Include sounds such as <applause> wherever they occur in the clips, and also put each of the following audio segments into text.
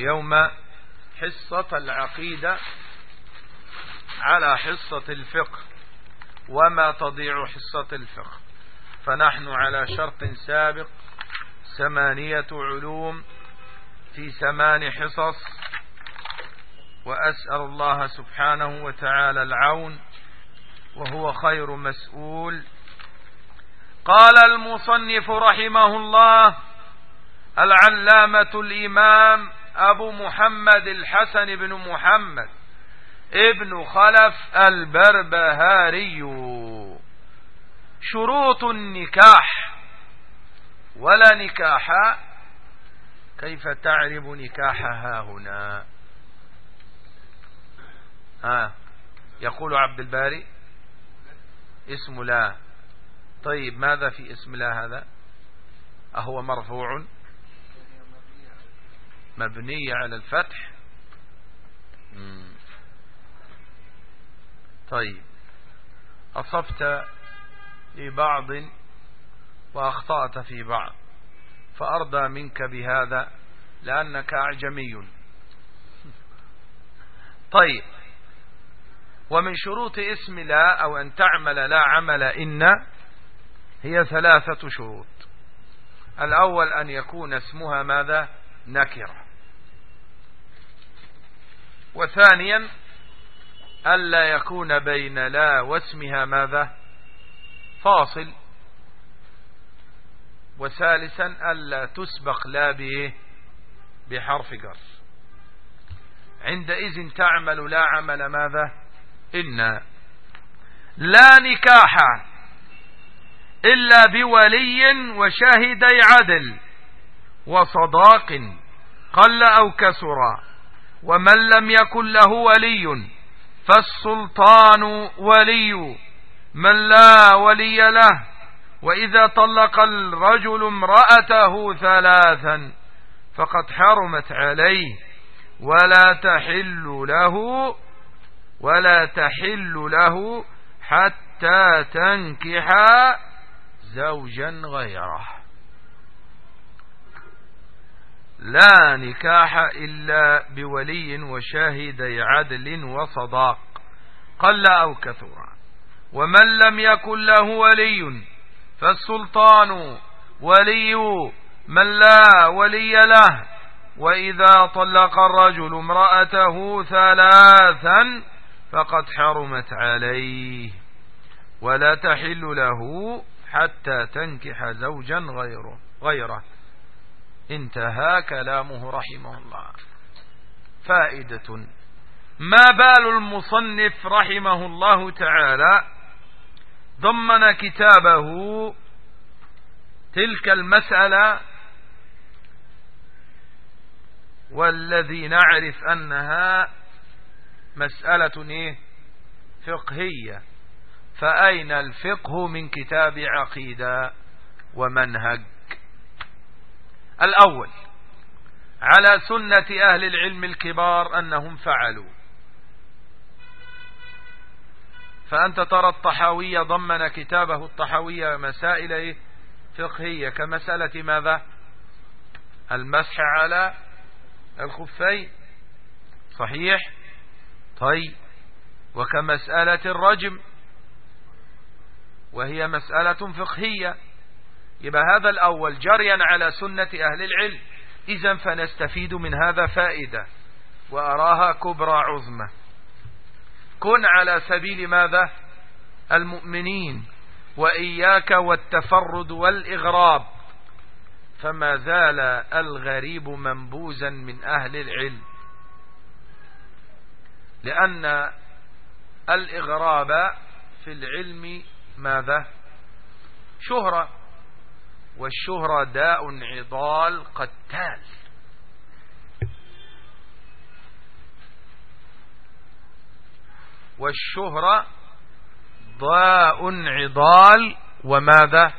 اليوم حصة العقيدة على حصة الفقه وما تضيع حصة الفقه. فنحن على شرط سابق ثمانية علوم في ثمان حصص وأسأل الله سبحانه وتعالى العون وهو خير مسؤول. قال المصنف رحمه الله العلامة الإمام أبو محمد الحسن بن محمد ابن خلف البربهاري. شروط النكاح. ولا نكاح. كيف تعرف نكاحها هنا؟ ها يقول عبد الباري. اسم لا. طيب ماذا في اسم لا هذا؟ أهو مرفوع. مبني على الفتح. طيب. أصبت في بعض وأخطأت في بعض فأرضى منك بهذا لأنك أعجمي. <laughs> طيب. ومن شروط اسم لا أو أن تعمل لا عمل إن هي ثلاثة شروط. الأول أن يكون اسمها ماذا؟ نكرة. وثانيا ألا يكون بين لا واسمها ماذا؟ فاصل. وثالثا ألا تسبق لا به بحرف جر. عندئذ تعمل لا عمل ماذا؟ إن لا نكاح إلا بولي وشاهدي عدل وصداق قل أو كسرا ومن لم يكن له ولي فالسلطان ولي. من لا ولي له وإذا طلق الرجل امرأته ثلاثا فقد حرمت عليه. ولا تحل له ولا تحل له حتى تنكح زوجا غيره. لا نكاح إلا بولي وشاهدي عدل وصداق قل أو كثرا ومن لم يكن له ولي فالسلطان ولي. من لا ولي له وإذا طلق الرجل امرأته ثلاثا فقد حرمت عليه. ولا تحل له حتى تنكح زوجا غيره, غيره. انتهى كلامه رحمه الله. فائدة ما بال المصنف رحمه الله تعالى ضمن كتابه تلك المسألة والذي نعرف أنها مسألة إيه؟ فقهية. فأين الفقه من كتاب عقيدة ومنهج؟ الأول على سنة أهل العلم الكبار أنهم فعلوا. فأنت ترى الطحاوية ضمن كتابه الطحاوية مسائل فقهية كمسألة ماذا؟ المسح على الخفين. صحيح؟ طيب. وكمسألة الرجم وهي مسألة فقهية. يبقى هذا الأول جريا على سنة أهل العلم. إذا فنستفيد من هذا فائدة وأراها كبرى عظمى. كن على سبيل ماذا؟ المؤمنين وإياك والتفرد والإغراب. فما زال الغريب منبوزا من أهل العلم. لأن الإغراب في العلم ماذا؟ شهرة. والشهرة داء عضال قتال. والشهرة ضاء عضال وماذا؟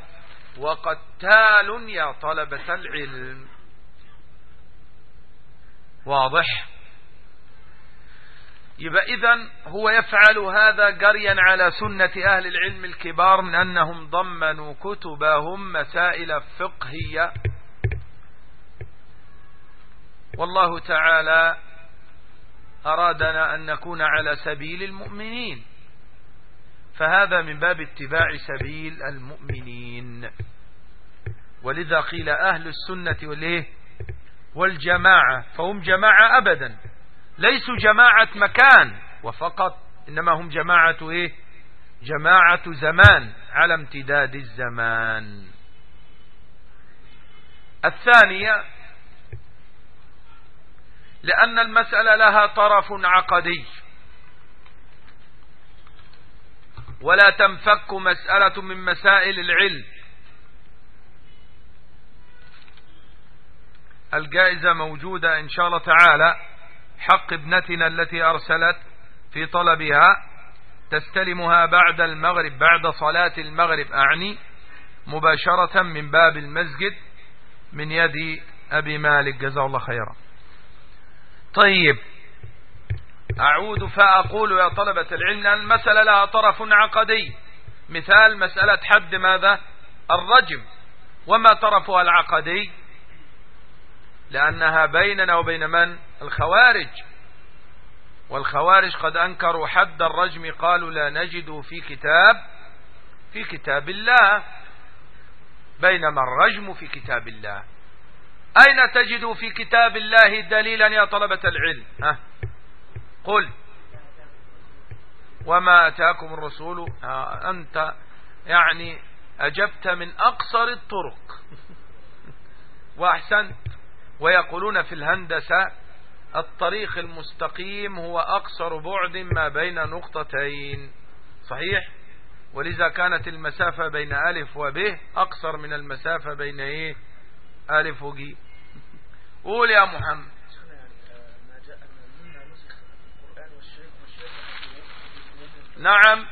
وقتال يا طلبة العلم. واضح؟ يبقى إذن هو يفعل هذا جريا على سنة أهل العلم الكبار من أنهم ضمنوا كتبهم مسائل فقهية. والله تعالى أرادنا أن نكون على سبيل المؤمنين. فهذا من باب اتباع سبيل المؤمنين. ولذا قيل أهل السنة والجماعة. فهم جماعة أبدا. ليسوا جماعة مكان وفقط إنما هم جماعة إيه؟ جماعة زمان على امتداد الزمان. الثانية لأن المسألة لها طرف عقدي. ولا تنفك مسألة من مسائل العلم. الجائزة موجودة إن شاء الله تعالى. حق ابنتنا التي أرسلت في طلبها تستلمها بعد المغرب بعد صلاة المغرب أعني مباشرة من باب المسجد من يد أبي مالك. جزاه الله خيرا. طيب أعود فأقول يا طلبة العلم أن المسألة لها طرف عقدي. مثال مسألة حد ماذا؟ الرجم. وما طرفها العقدي؟ لأنها بيننا وبين من؟ الخوارج. والخوارج قد أنكروا حد الرجم قالوا لا نجد في كتاب في كتاب الله. بينما الرجم في كتاب الله. أين تجد في كتاب الله دليلا يا طلبة العلم؟ ها؟ قل. وما أتاكم الرسول؟ أنت يعني أجبت من أقصر الطرق. <laughs> وأحسنت. ويقولون في الهندسة الطريق المستقيم هو أقصر بعد ما بين نقطتين. صحيح؟ ولذا كانت المسافة بين ألف وب أقصر من المسافة بين إيه؟ ألف وجي قول يا محمد. نعم.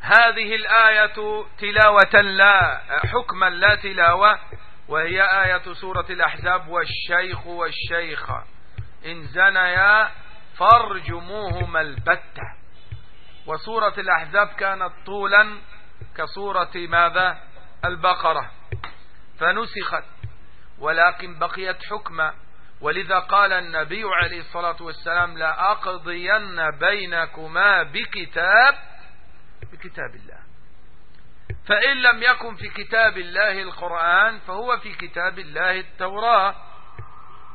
هذه الآية تلاوة لا حكما لا تلاوة. وهي آية سورة الأحزاب والشيخ والشيخة إن زنيا فارجموهما البتة. وسورة الأحزاب كانت طولا كسورة ماذا؟ البقرة. فنسخت ولكن بقيت حكما. ولذا قال النبي عليه الصلاة والسلام لا أقضين بينكما بكتاب بكتاب الله. فإن لم يكن في كتاب الله القرآن فهو في كتاب الله التوراة.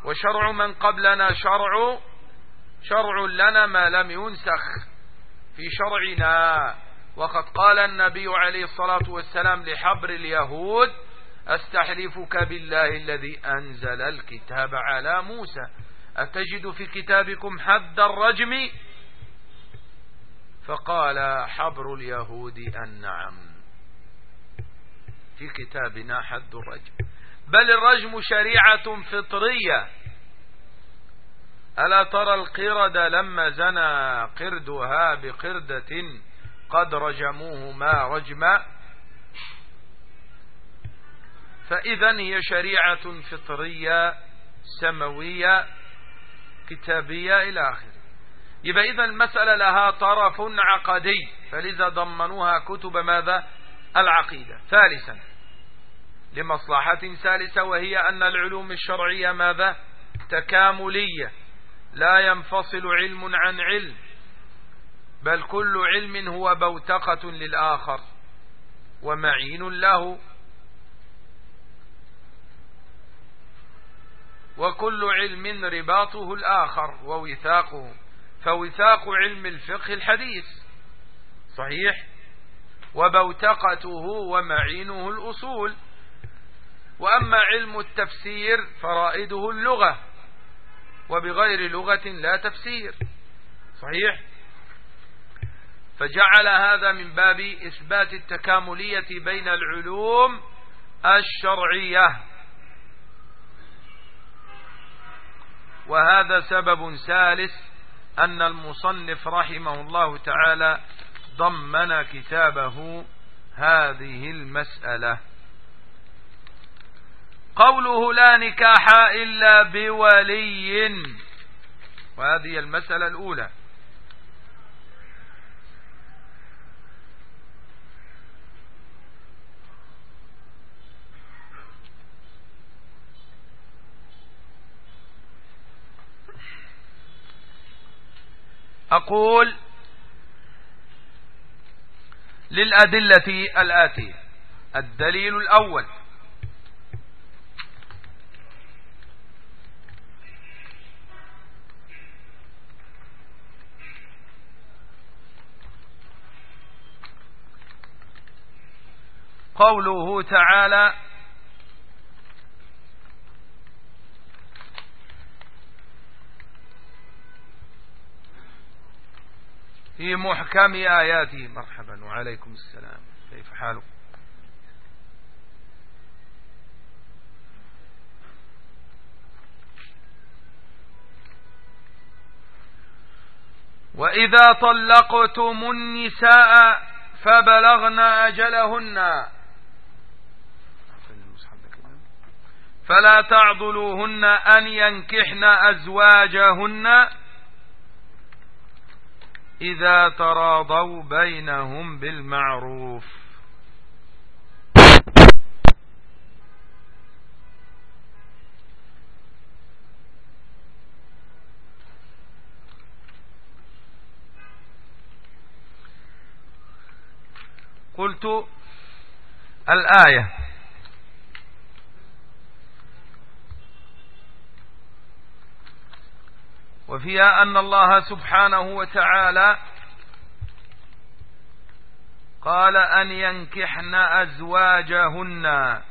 وشرع من قبلنا شرع شرع لنا ما لم ينسخ في شرعنا. وقد قال النبي عليه الصلاة والسلام لحبر اليهود أستحلفك بالله الذي أنزل الكتاب على موسى؟ أتجد في كتابكم حد الرجم؟ فقال حبر اليهود النعم في كتابنا حد الرجم. بل الرجم شريعة فطرية. ألا ترى القرد لما زنى قردها بقردة قد رجموه ما رجما؟ فإذا هي شريعة فطرية سموية كتابية إلى آخره. يبقى إذا المسألة لها طرف عقدي. فلذا ضمنوها كتب ماذا؟ العقيدة. ثالثا لمصلحة ثالثة وهي أن العلوم الشرعية ماذا؟ تكاملية لا ينفصل علم عن علم بل كل علم هو بوتقة للآخر ومعين له. وكل علم رباطه الآخر ووثاقه فوثاق علم الفقه الحديث صحيح؟ وبوتقته ومعينه الأصول. وأما علم التفسير فرائده اللغة وبغير لغة لا تفسير. صحيح؟ فجعل هذا من باب إثبات التكاملية بين العلوم الشرعية. وهذا سبب ثالث أن المصنف رحمه الله تعالى ضمن كتابه هذه المسألة. قوله لا نكاح إلا بولي. وهذه المسألة الأولى. أقول للأدلة الآتية. الدليل الأول. قوله تعالى في محكم آياته. مرحبا وعليكم السلام. كيف حالك؟ وإذا طلقتم النساء فبلغن أجلهن. فلا تعضلوهن أن ينكحن أزواجهن إذا تراضوا بينهم بالمعروف. قلت الآية. وفيها أن الله سبحانه وتعالى قال أن ينكحن أزواجهن.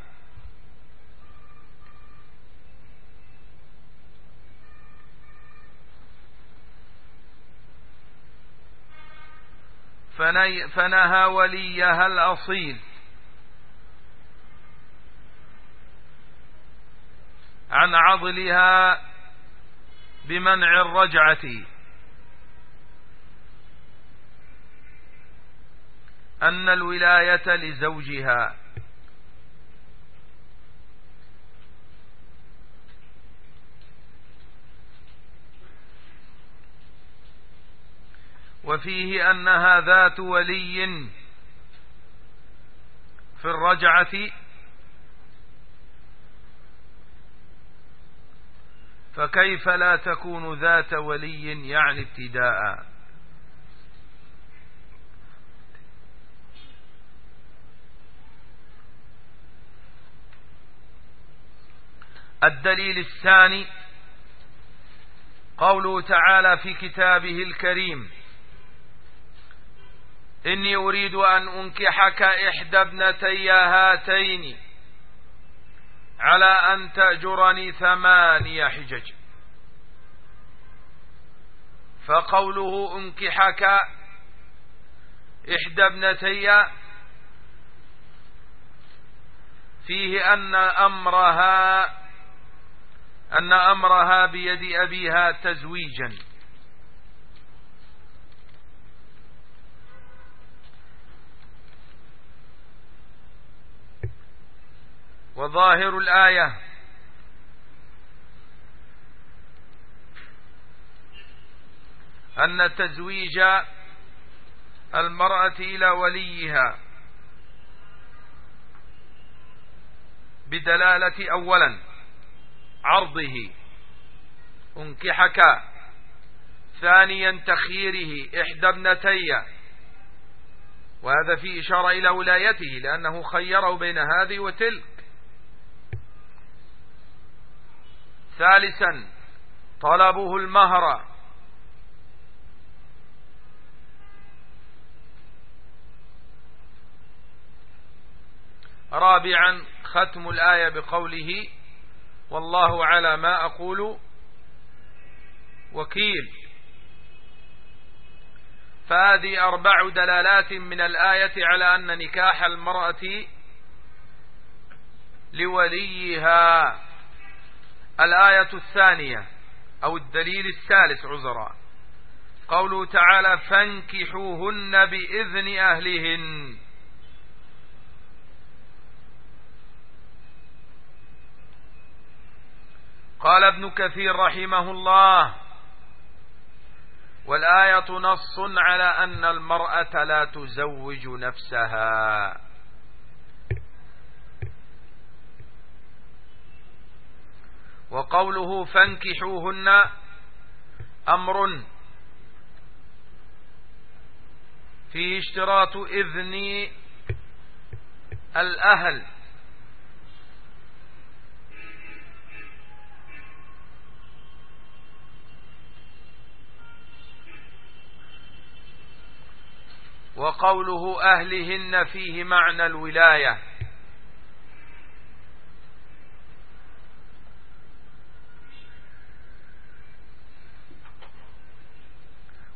فنهى وليها الأصيل. عن عضلها بمنع الرجعة. أن الولاية لزوجها. وفيه أنها ذات ولي في الرجعة. فكيف لا تكون ذات ولي يعني ابتداء؟ الدليل الثاني قوله تعالى في كتابه الكريم إني أريد أن أنكحك إحدى ابنتي هاتين على أن تأجرني ثمانية حجج. فقوله أنكحك إحدى ابنتي فيه أن أمرها أن أمرها بيد أبيها تزويجا. وظاهر الآية. أن تزويج المرأة إلى وليها بدلالة أولا عرضه أنكحك. ثانيا تخييره إحدى ابنتي. وهذا في إشارة إلى ولايته لأنه خيره بين هذه وتلك. ثالثا طلبه المهر. رابعا ختم الآية بقوله والله على ما أقول وكيل. فهذه أربع دلالات من الآية على أن نكاح المرأة لوليها. الآية الثانية أو الدليل الثالث عذرا. قوله تعالى فانكحوهن بإذن أهلهن. قال ابن كثير رحمه الله والآية نص على أن المرأة لا تزوج نفسها. وقوله فانكحوهن أمر فيه اشتراط إذن الأهل. وقوله أهلهن فيه معنى الولاية.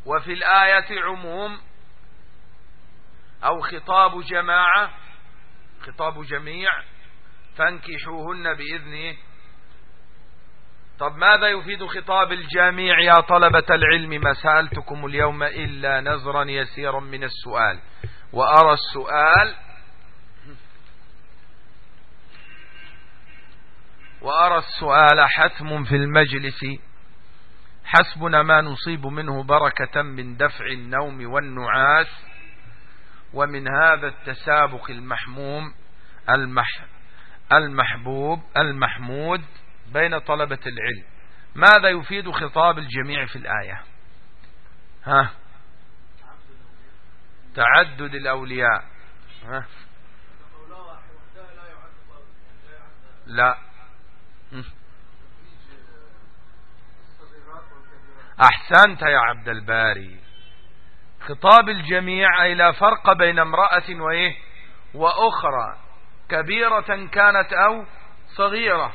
وفي الآية عموم أو خطاب جماعة خطاب جميع فانكحوهن بإذنه طب ماذا يفيد خطاب الجميع يا طلبة العلم؟ ما سألتكم اليوم إلا نظرا يسيرا من السؤال. وأرى السؤال وأرى السؤال حتم في المجلس. حسبنا ما نصيب منه بركة من دفع النوم والنعاس ومن هذا التسابق المحموم المح المحبوب المحمود بين طلبة العلم. ماذا يفيد خطاب الجميع في الآية؟ ها؟ تعدد الأولياء. ها؟ لا. أحسنت يا عبد الباري. خطاب الجميع أي لا فرق بين امرأة وإيه؟ وأخرى. كبيرة كانت أو صغيرة.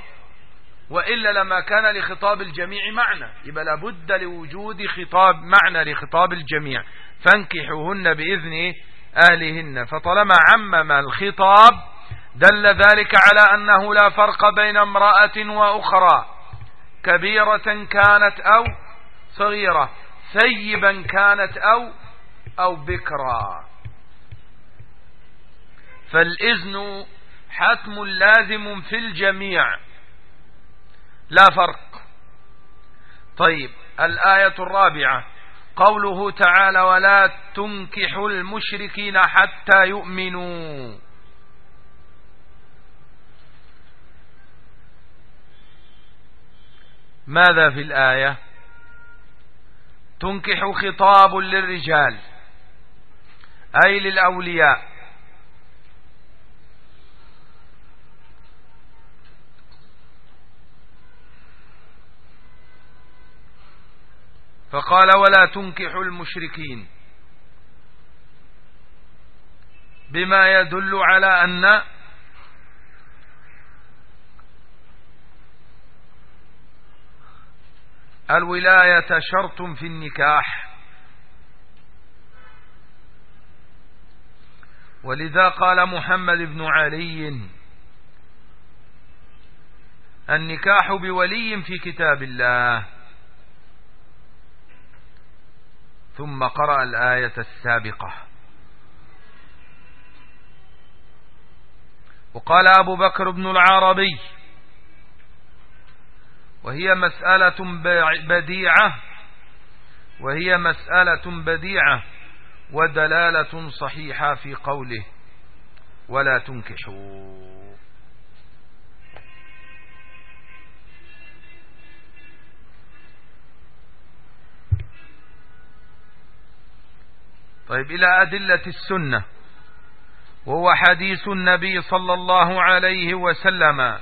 وإلا لما كان لخطاب الجميع معنى. يبقى لابد لوجود خطاب معنى لخطاب الجميع. فانكحوهن بإذن أهلهن. فطالما عمم الخطاب دل ذلك على أنه لا فرق بين امرأة وأخرى. كبيرة كانت أو صغيرة ثيبا كانت أو أو بكرا. فالإذن حتم لازم في الجميع. لا فرق. طيب الآية الرابعة. قوله تعالى ولا تنكحوا المشركين حتى يؤمنوا ماذا في الآية؟ تنكح خطاب للرجال أي للأولياء. فقال ولا تنكحوا المشركين. بما يدل على أن الولاية شرط في النكاح. ولذا قال محمد بن علي النكاح بولي في كتاب الله. ثم قرأ الآية السابقة. وقال أبو بكر بن العربي وهي مسألة بديعة. وهي مسألة بديعة ودلالة صحيحة في قوله ولا تنكحوا. طيب إلى أدلة السنة. وهو حديث النبي صلى الله عليه وسلم.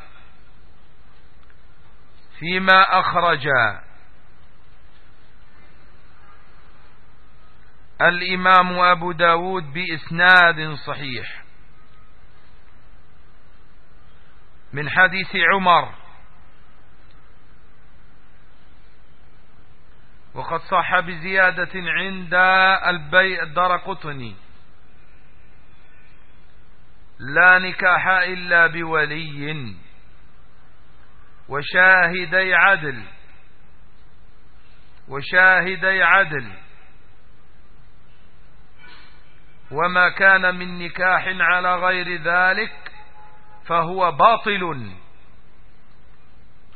فيما أخرج الإمام أبو داود بإسناد صحيح. من حديث عمر. وقد صح بزيادة عند البيع الدرقطني لا نكاح إلا بولي. وشاهدي عدل. وشاهدي عدل. وما كان من نكاح على غير ذلك فهو باطل.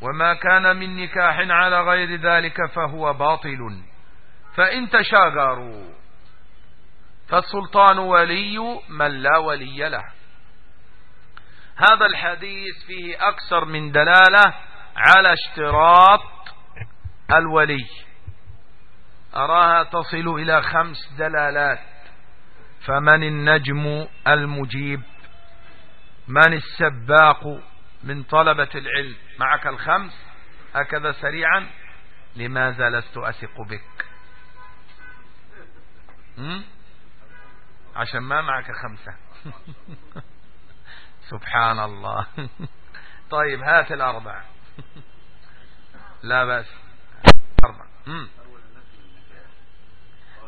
وما كان من نكاح على غير ذلك فهو باطل. فإن تشاغروا فالسلطان ولي من لا ولي له. هذا الحديث فيه أكثر من دلالة على اشتراط الولي. أراها تصل إلى خمس دلالات. فمن النجم المجيب؟ من السباق من طلبة العلم؟ معك الخمس؟ هكذا سريعا. لماذا لست أثق بك؟ عشان ما معك خمسة. <laughs> سبحان الله. <laughs> طيب هات الأربعة. لا بس أربعة.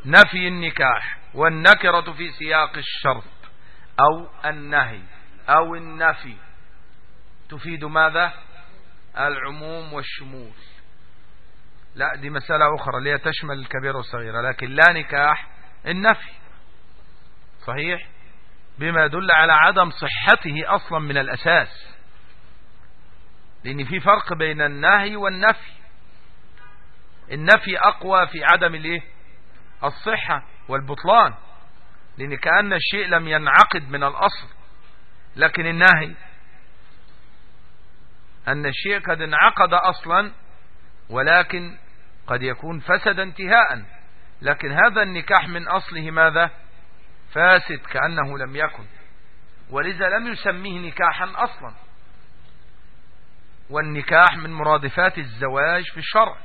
نفي النكاح والنكرة في سياق الشرط أو النهي أو النفي. تفيد ماذا؟ العموم والشمول. لا دي مسألة أخرى اللي تشمل الكبير والصغيرة لكن لا نكاح النفي. صحيح؟ بما يدل على عدم صحته أصلا من الأساس. لأن في فرق بين النهي والنفي. النفي أقوى في عدم الإيه؟ الصحة والبطلان. لأن كأن الشيء لم ينعقد من الأصل لكن النهي. أن الشيء قد انعقد أصلا ولكن قد يكون فسد انتهاء. لكن هذا النكاح من أصله ماذا؟ فاسد كأنه لم يكن. ولذا لم يسميه نكاحا أصلا. والنكاح من مرادفات الزواج في الشرع.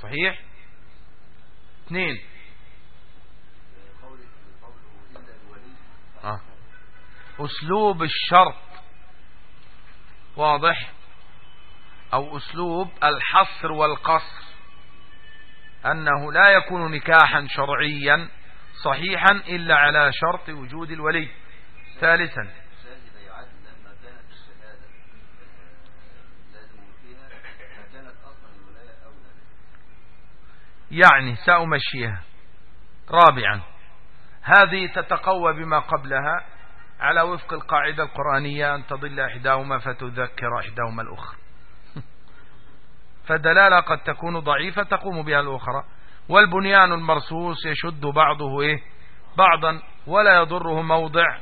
صحيح؟ اثنين. آه. أسلوب الشرط. واضح؟ أو أسلوب الحصر والقصر. أنه لا يكون نكاحا شرعيا صحيحا إلا على شرط وجود الولي. ثالثا. يعني سأمشيها. رابعا. هذه تتقوى بما قبلها. على وفق القاعدة القرآنية أن تضل إحداهما فتذكر إحداهما الأخرى. <laughs> فالدلالة قد تكون ضعيفة تقوم بها الأخرى. والبنيان المرصوص يشد بعضه إيه؟ بعضا ولا يضره موضع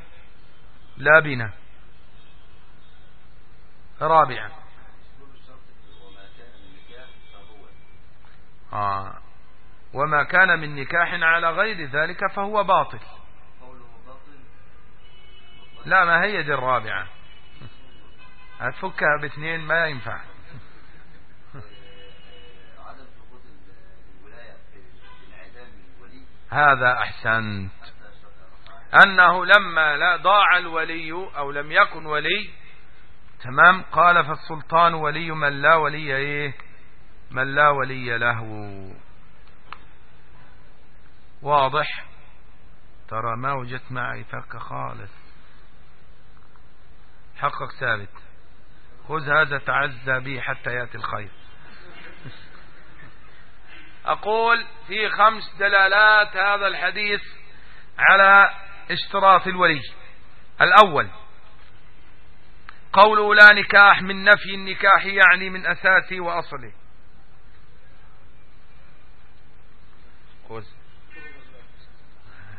لا بنا رابعا. آه. وما كان من نكاح على غير ذلك فهو باطل. لا ما هي دي الرابعة؟ هتفكها باثنين ما ينفع. هذا أحسنت. أنه لما لا ضاع الولي أو لم يكن ولي تمام؟ قال فالسلطان ولي من لا ولي إيه؟ من لا ولي له. واضح؟ ترى ما وجدت معي فرق خالص. حقق ثابت. خذ هذا تعزى به حتى يأتي الخير. أقول في خمس دلالات هذا الحديث على اشتراط الولي. الأول قوله لا نكاح من نفي النكاح يعني من أساسه وأصله.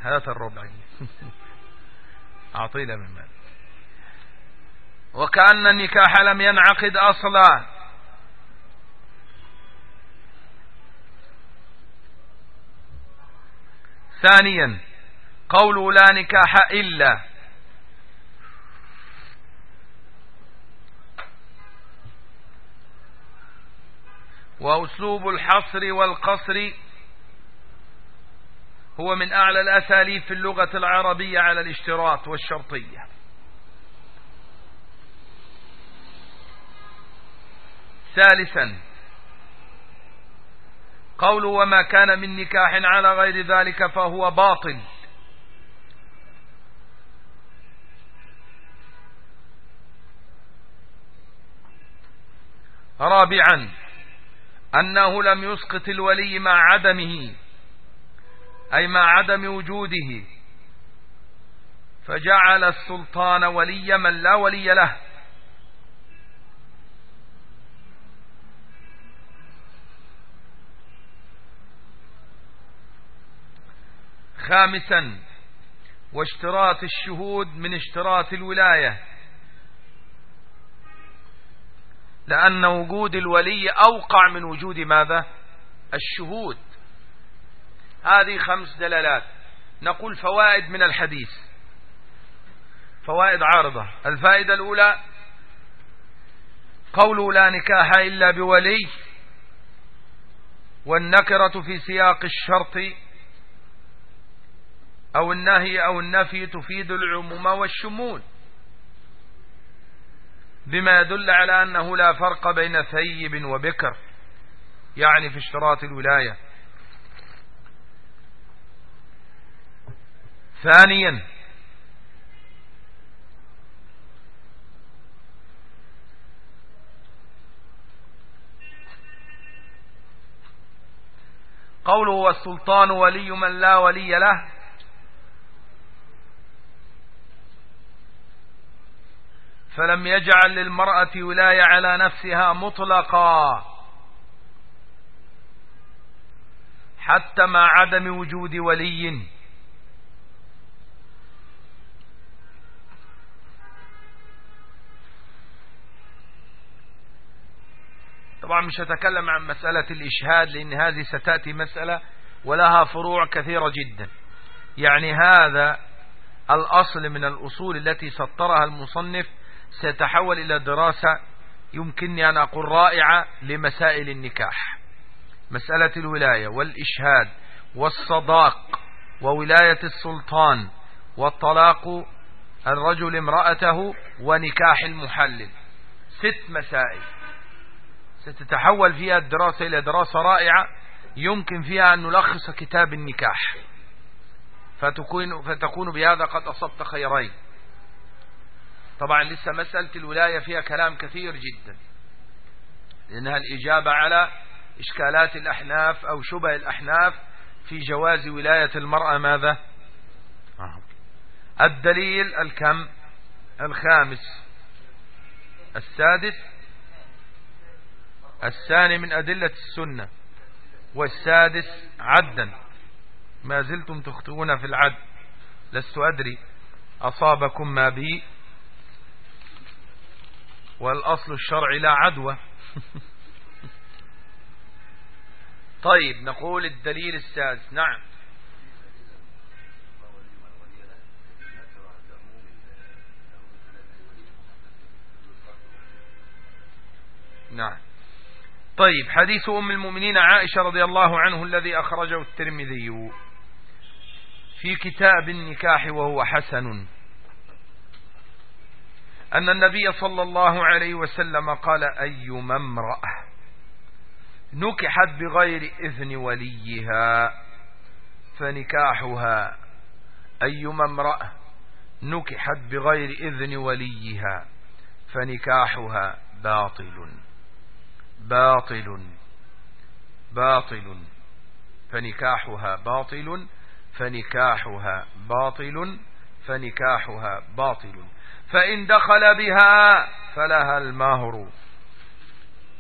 هات الربع. <laughs> أعطينا من مال. وكأن النكاح لم ينعقد أصلا. ثانيا قوله لا نكاح إلا. وأسلوب الحصر والقصر هو من أعلى الأساليب في اللغة العربية على الاشتراط والشرطية. ثالثا قول وما كان من نكاح على غير ذلك فهو باطل. رابعا أنه لم يسقط الولي مع عدمه أي مع عدم وجوده فجعل السلطان ولي من لا ولي له. خامسا واشتراط الشهود من اشتراط الولاية. لأن وجود الولي أوقع من وجود ماذا؟ الشهود. هذه خمس دلالات. نقول فوائد من الحديث. فوائد عارضة. الفائدة الأولى قوله لا نكاح إلا بولي والنكرة في سياق الشرط أو النهي أو النفي تفيد العموم والشمول. بما يدل على أنه لا فرق بين ثيب وبكر يعني في اشتراط الولاية. ثانيا قوله والسلطان ولي من لا ولي له فلم يجعل للمرأة ولاية على نفسها مطلقا. حتى مع عدم وجود ولي. طبعا مش هتكلم عن مسألة الإشهاد لأن هذه ستأتي مسألة ولها فروع كثيرة جدا. يعني هذا الأصل من الأصول التي سطرها المصنف سيتحول إلى دراسة يمكنني أن أقول رائعة لمسائل النكاح. مسألة الولاية والإشهاد والصداق وولاية السلطان والطلاق الرجل امرأته ونكاح المحلل. ست مسائل. ستتحول فيها الدراسة إلى دراسة رائعة يمكن فيها أن نلخص كتاب النكاح. فتكون, فتكون بهذا قد أصبت خيرين. طبعا لسه مسألة الولاية فيها كلام كثير جدا لأنها الإجابة على إشكالات الأحناف أو شبه الأحناف في جواز ولاية المرأة ماذا؟ الدليل الكم؟ الخامس. السادس. الثاني من أدلة السنة. والسادس عدا. ما زلتم تخطئون في العد لست أدري أصابكم ما بي والأصل الشرعي لا عدوى. طيب نقول الدليل السادس. نعم. نعم. طيب حديث أم المؤمنين عائشة رضي الله عنه الذي أخرجه الترمذي في كتاب النكاح وهو حسن. أن النبي صلى الله عليه وسلم قال أيما امرأة نكحت بغير إذن وليها فنكاحها. أيما امرأة نكحت بغير إذن وليها فنكاحها باطل. باطل. باطل. فنكاحها باطل. فنكاحها باطل. فنكاحها باطل. فإن دخل بها فلها المهر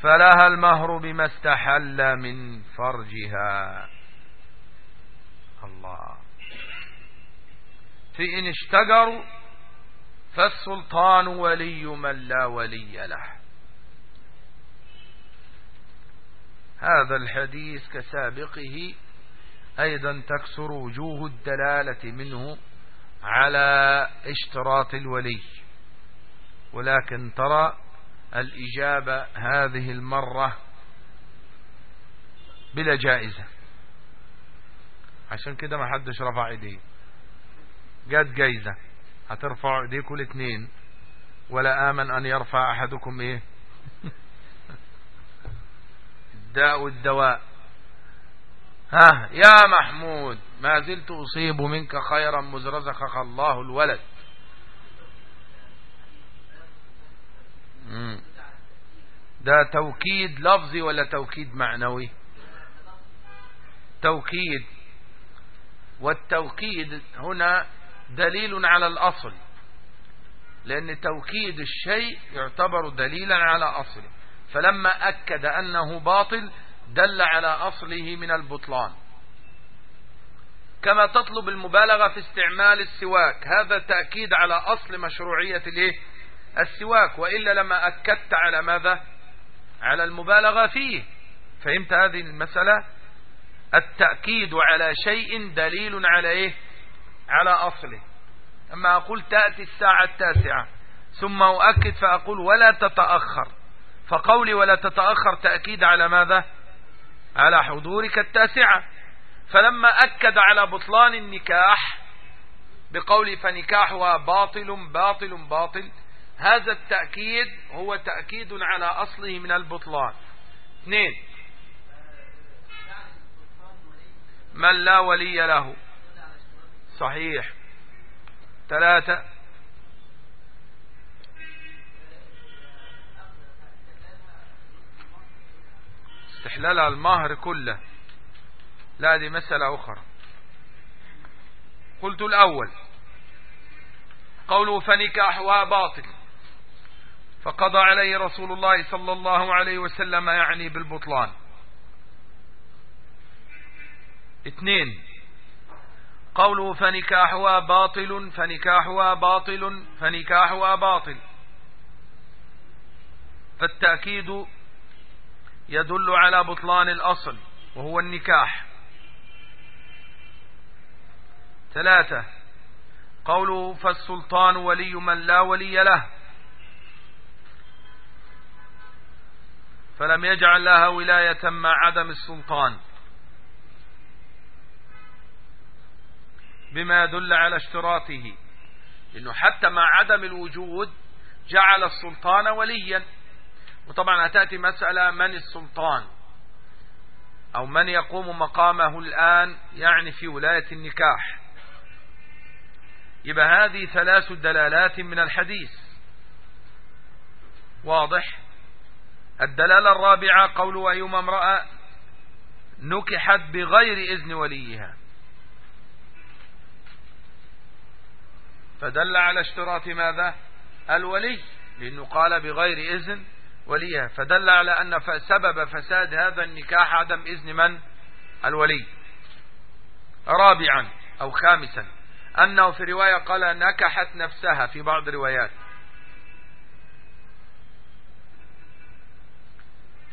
فلها المهر بما استحل من فرجها. الله. فإن اشتجروا فالسلطان ولي من لا ولي له. هذا الحديث كسابقه أيضا تكسر وجوه الدلالة منه على اشتراط الولي. ولكن ترى الإجابة هذه المرة بلا جائزة. عشان كده ما حدش رفع إيديه. جات جايزة. هترفعوا ايديكم الاثنين ولا آمن أن يرفع أحدكم إيه؟ الداء والدواء. ها يا محمود ما زلت أصيب منك خيرا مزرزقك الله الولد. ده توكيد لفظي ولا توكيد معنوي؟ توكيد. والتوكيد هنا دليل على الأصل لأن توكيد الشيء يعتبر دليلا على أصله فلما أكد أنه باطل دل على أصله من البطلان. كما تطلب المبالغة في استعمال السواك هذا تأكيد على أصل مشروعية السواك وإلا لما أكدت على ماذا؟ على المبالغة فيه. فهمت هذه المسألة؟ التأكيد على شيء دليل على إيه؟ على أصله. أما أقول تأتي الساعة التاسعة ثم أؤكد فأقول ولا تتأخر. فقولي ولا تتأخر تأكيد على ماذا؟ على حضورك التاسعة. فلما أكد على بطلان النكاح بقول فنكاحها باطل باطل باطل هذا التأكيد هو تأكيد على أصله من البطلان. اثنين. من لا ولي له. صحيح. ثلاثة. استحلالها المهر كله. لا دي مسألة أخرى. قلت الأول. قوله فنكاحها باطل. فقضى عليه رسول الله صلى الله عليه وسلم يعني بالبطلان. اثنين قوله فنكاحها باطل فنكاحها باطل فنكاحها باطل. فالتأكيد يدل على بطلان الأصل وهو النكاح. ثلاثة قوله فالسلطان ولي من لا ولي له. فلم يجعل لها ولاية مع عدم السلطان. بما يدل على اشتراطه. لأنه حتى مع عدم الوجود جعل السلطان وليا. وطبعا هتأتي مسألة من السلطان. أو من يقوم مقامه الآن يعني في ولاية النكاح. يبقى هذه ثلاث دلالات من الحديث. واضح؟ الدلالة الرابعة قول أيما امرأة نكحت بغير إذن وليها. فدل على اشتراط ماذا؟ الولي لأنه قال بغير إذن وليها. فدل على أن سبب فساد هذا النكاح عدم إذن من؟ الولي. رابعا أو خامسا أنه في رواية قال نكحت نفسها في بعض الروايات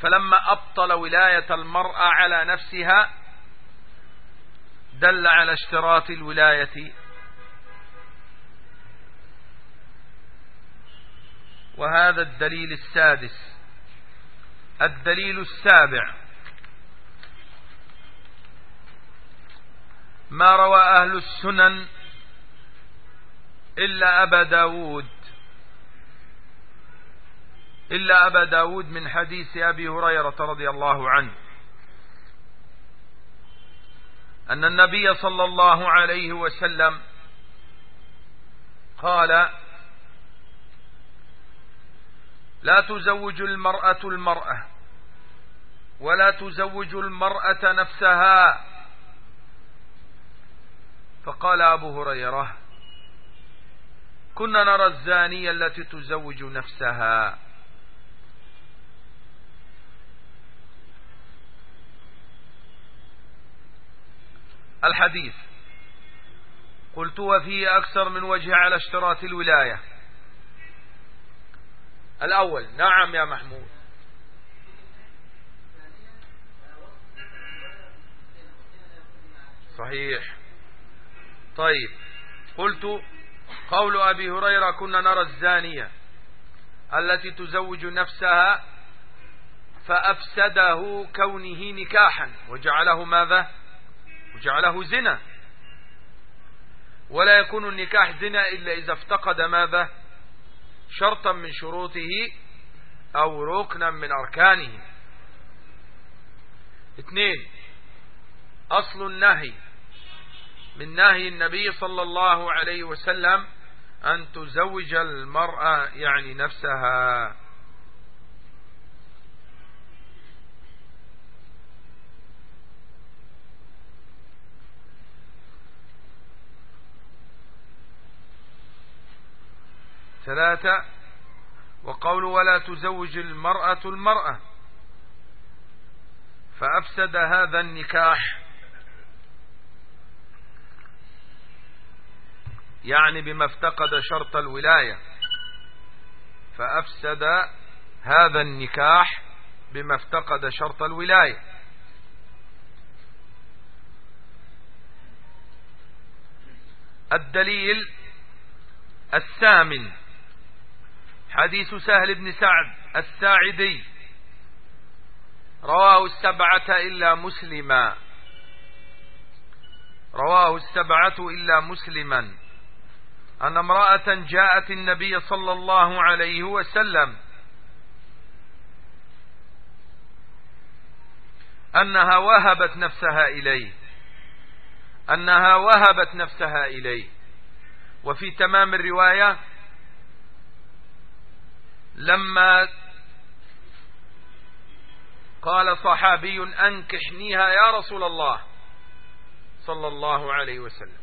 فلما أبطل ولاية المرأة على نفسها دل على اشتراط الولاية. وهذا الدليل السادس. الدليل السابع. ما روى أهل السنن إلا أبا داود. إلا أبا داود من حديث أبي هريرة رضي الله عنه. أن النبي صلى الله عليه وسلم قال لا تزوج المرأة المرأة ولا تزوج المرأة نفسها. فقال أبو هريرة كنا نرى الزانية التي تزوج نفسها. الحديث. قلت وفيه أكثر من وجه على اشتراط الولاية. الأول نعم يا محمود. صحيح. طيب قلت قول أبي هريرة كنا نرى الزانية التي تزوج نفسها فأفسده كونه نكاحا. وجعله ماذا؟ وجعله زنا. ولا يكون النكاح زنا إلا إذا افتقد ماذا؟ شرطا من شروطه أو ركنا من أركانه. اثنين أصل النهي. من نهي النبي صلى الله عليه وسلم أن تزوج المرأة يعني نفسها. ثلاثة وقول ولا تزوج المرأة المرأة. فأفسد هذا النكاح. يعني بما افتقد شرط الولاية. فأفسد هذا النكاح بما افتقد شرط الولاية. الدليل الثامن. حديث سهل بن سعد الساعدي. رواه السبعة إلا مسلما. رواه السبعة إلا مسلما. أن امرأة جاءت النبي صلى الله عليه وسلم. أنها وهبت نفسها إليه. أنها وهبت نفسها إليه. وفي تمام الرواية لما قال صحابي أنكحنيها يا رسول الله صلى الله عليه وسلم.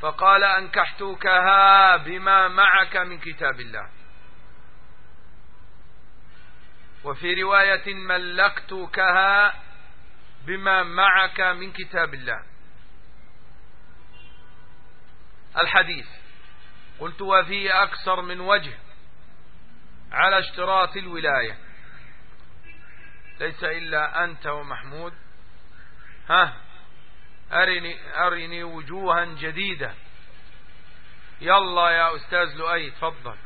فقال أنكحتكها بما معك من كتاب الله. وفي رواية ملكتكها بما معك من كتاب الله. الحديث. قلت وفيه أكثر من وجه. على اشتراط الولاية. ليس إلا أنت ومحمود. ها أرني, أرني وجوها جديدة. يلا يا أستاذ لؤي تفضل.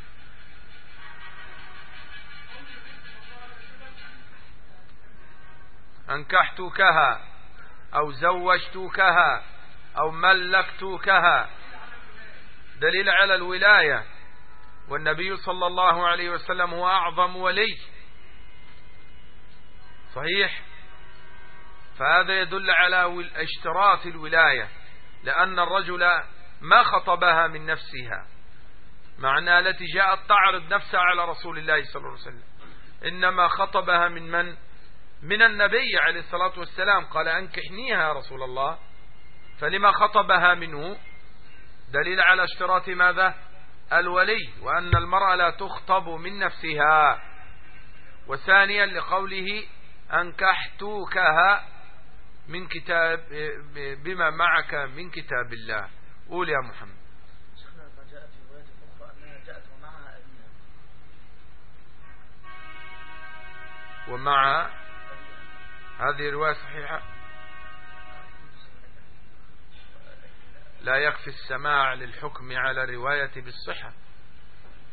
أنكحتكها أو زوجتكها أو ملكتكها. دليل على الولاية. والنبي صلى الله عليه وسلم هو أعظم ولي. صحيح؟ فهذا يدل على اشتراط الولاية لأن الرجل ما خطبها من نفسها معنى التي جاءت تعرض نفسها على رسول الله صلى الله عليه وسلم. إنما خطبها من من؟ من النبي عليه الصلاة والسلام. قال أنكحنيها يا رسول الله. فلما خطبها منه؟ دليل على اشتراط ماذا؟ الولي وأن المرأة لا تخطب من نفسها. وثانيا لقوله أنكحتوكها من كتاب بما معك من كتاب الله. قول يا محمد. ومع هذه رواية صحيحة؟ لا يكفي السماع للحكم على رواية بالصحة.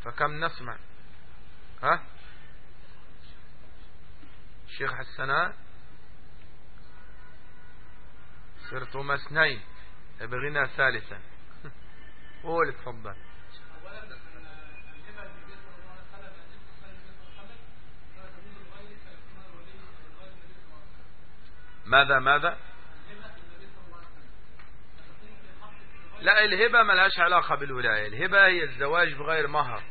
فكم نسمع؟ ها؟ الشيخ حسنان صرتم اثنين ابغينا ثالثا. <laughs> قول اتفضل ماذا ماذا؟ لا الهبة ملهاش علاقة بالولاية. الهبة هي الزواج بغير مهر.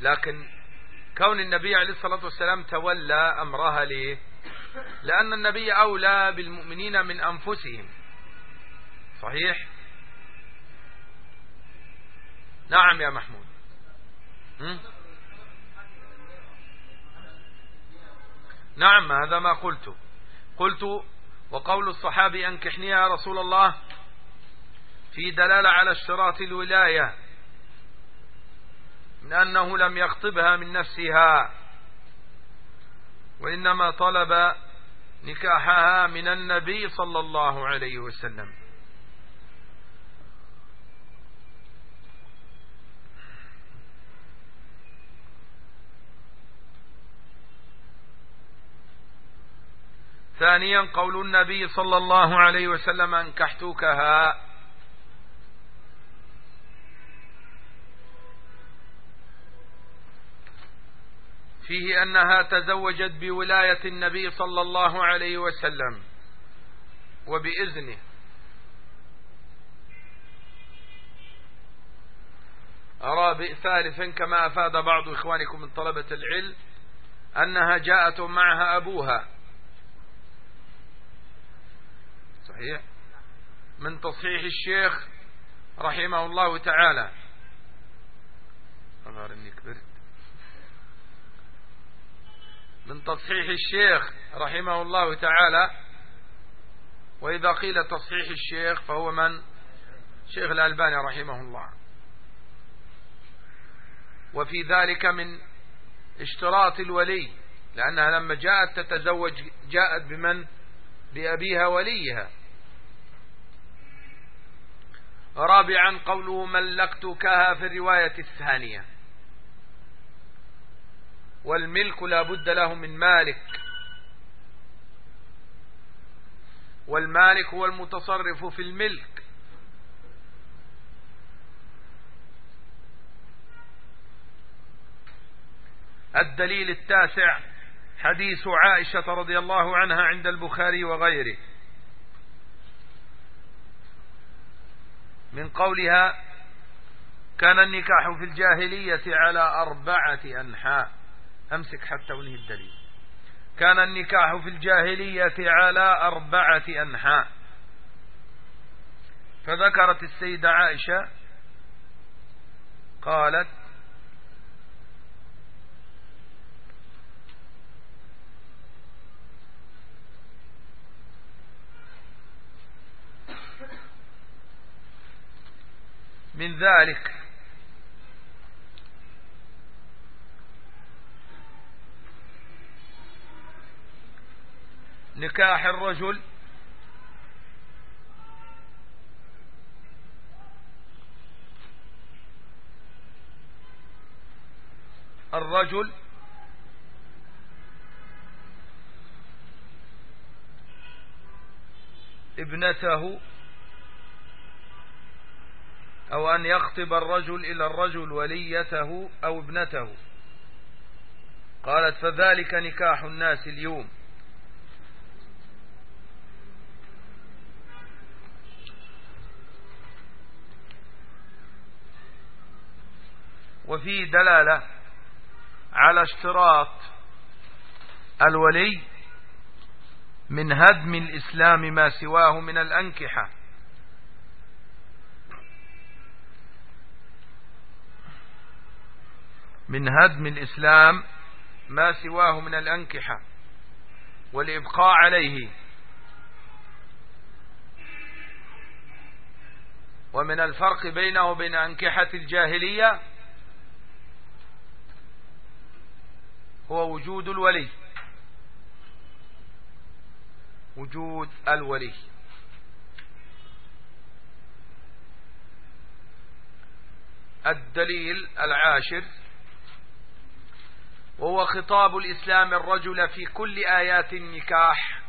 لكن كون النبي عليه الصلاة والسلام تولى أمرها ليه؟ لأن النبي أولى بالمؤمنين من أنفسهم. صحيح؟ نعم يا محمود. نعم هذا ما قلت. قلت وقول الصحابي أنكحني يا رسول الله؟ في دلالة على اشتراط الولاية من أنه لم يخطبها من نفسها وإنما طلب نكاحها من النبي صلى الله عليه وسلم. ثانيا قول النبي صلى الله عليه وسلم أنكحتكها. فيه أنها تزوجت بولاية النبي صلى الله عليه وسلم وبإذنه. رابع ثالثا كما أفاد بعض إخوانكم من طلبة العلم أنها جاءت معها أبوها. صحيح؟ من تصحيح الشيخ رحمه الله تعالى. أظهر أني كبرت. من تصحيح الشيخ رحمه الله تعالى وإذا قيل تصحيح الشيخ فهو من؟ شيخ الألباني رحمه الله. وفي ذلك من اشتراط الولي لأنها لما جاءت تتزوج جاءت بمن؟ بأبيها وليها. رابعا قوله ملكتكها في الرواية الثانية. والملك لا بد له من مالك. والمالك هو المتصرف في الملك. الدليل التاسع حديث عائشة رضي الله عنها عند البخاري وغيره. من قولها كان النكاح في الجاهلية على أربعة أنحاء. أمسك حتى ونهي الدليل. كان النكاح في الجاهلية على أربعة أنحاء. فذكرت السيدة عائشة قالت من ذلك نكاح الرجل الرجل ابنته أو أن يخطب الرجل إلى الرجل وليته أو ابنته. قالت فذلك نكاح الناس اليوم. وفي دلالة على اشتراط الولي من هدم الإسلام ما سواه من الأنكحة. من هدم الإسلام ما سواه من الأنكحة. والإبقاء عليه. ومن الفرق بينه وبين أنكحة الجاهلية هو وجود الولي. وجود الولي. الدليل العاشر. وهو خطاب الإسلام الرجل في كل آيات النكاح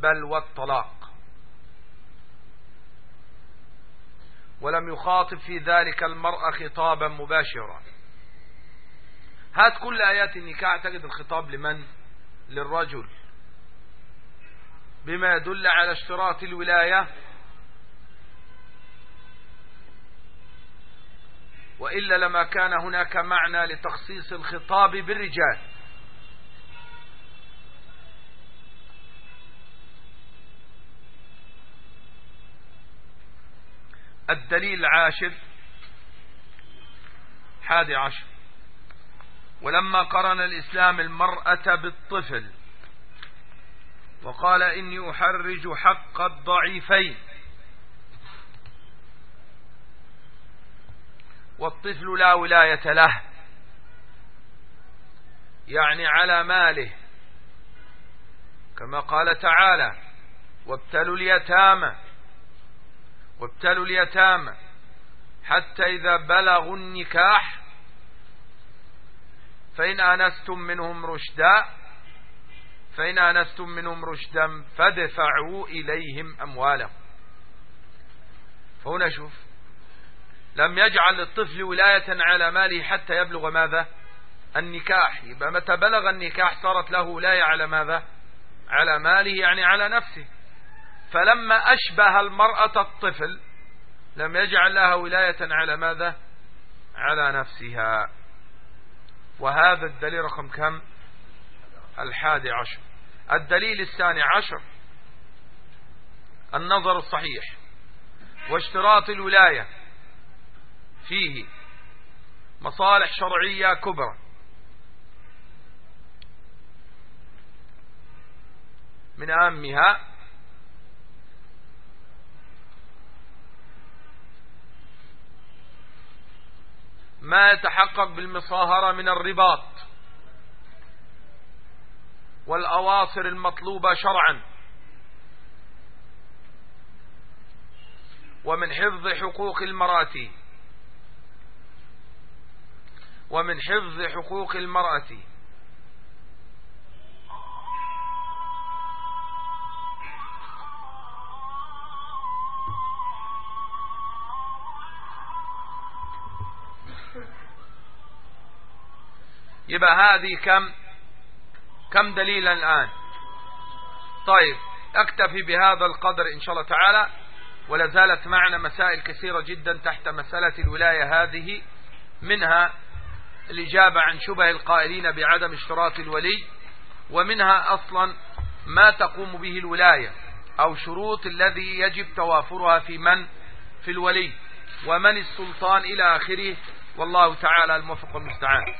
بل والطلاق. ولم يخاطب في ذلك المرأة خطابا مباشرا. هات كل آيات النكاح تجد الخطاب لمن؟ للرجل. بما يدل على اشتراط الولاية. وإلا لما كان هناك معنى لتخصيص الخطاب بالرجال. الدليل العاشر حادي عشر. ولما قرن الإسلام المرأة بالطفل وقال إني أحرج حق الضعيفين والطفل لا ولاية له يعني على ماله كما قال تعالى وابتلوا اليتامى وابتلوا اليتامى حتى إذا بلغوا النكاح فإن آنستم منهم رشدا فإن آنستم منهم رشدا فادفعوا إليهم أموالهم. فهنا شوف لم يجعل الطفل ولاية على ماله حتى يبلغ ماذا؟ النكاح. يبقى متى بلغ النكاح صارت له ولاية على ماذا؟ على ماله يعني على نفسه. فلما أشبه المرأة الطفل لم يجعل لها ولاية على ماذا؟ على نفسها. وهذا الدليل رقم كم؟ الحادي عشر. الدليل الثاني عشر. النظر الصحيح واشتراط الولاية فيه مصالح شرعية كبرى. من أهمها ما يتحقق بالمصاهرة من الرباط والأواصر المطلوبة شرعا. ومن حفظ حقوق المرأة. ومن حفظ حقوق المرأة. يبقى هذه كم؟ كم دليلا الآن؟ طيب أكتفي بهذا القدر إن شاء الله تعالى. ولا زالت معنا مسائل كثيرة جدا تحت مسألة الولاية هذه منها الإجابة عن شبه القائلين بعدم اشتراط الولي ومنها أصلا ما تقوم به الولاية أو شروط الذي يجب توافرها في من؟ في الولي. ومن السلطان إلى آخره؟ والله تعالى الموفق المستعان